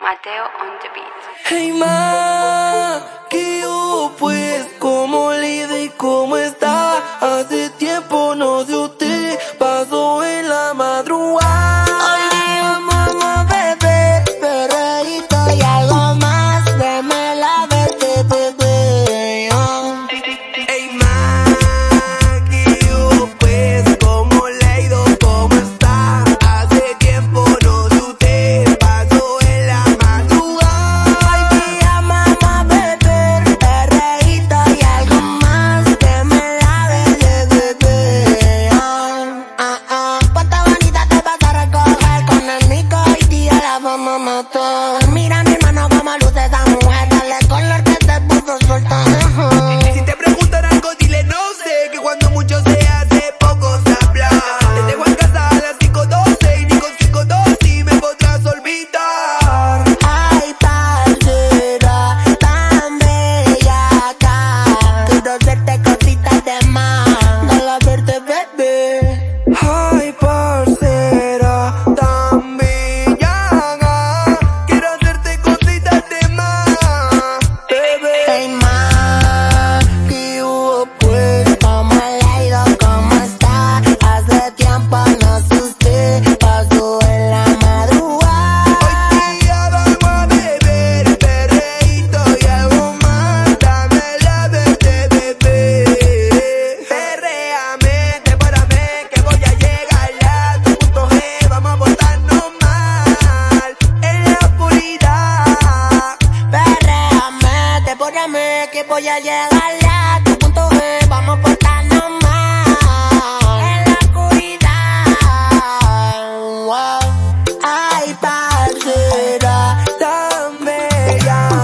Mateo on the beat. Hey ma, matar. Mira voy a llegar a tu punto G. Vamos por portarnos mal. En la oscuridad. Ay, parcera, tan bella.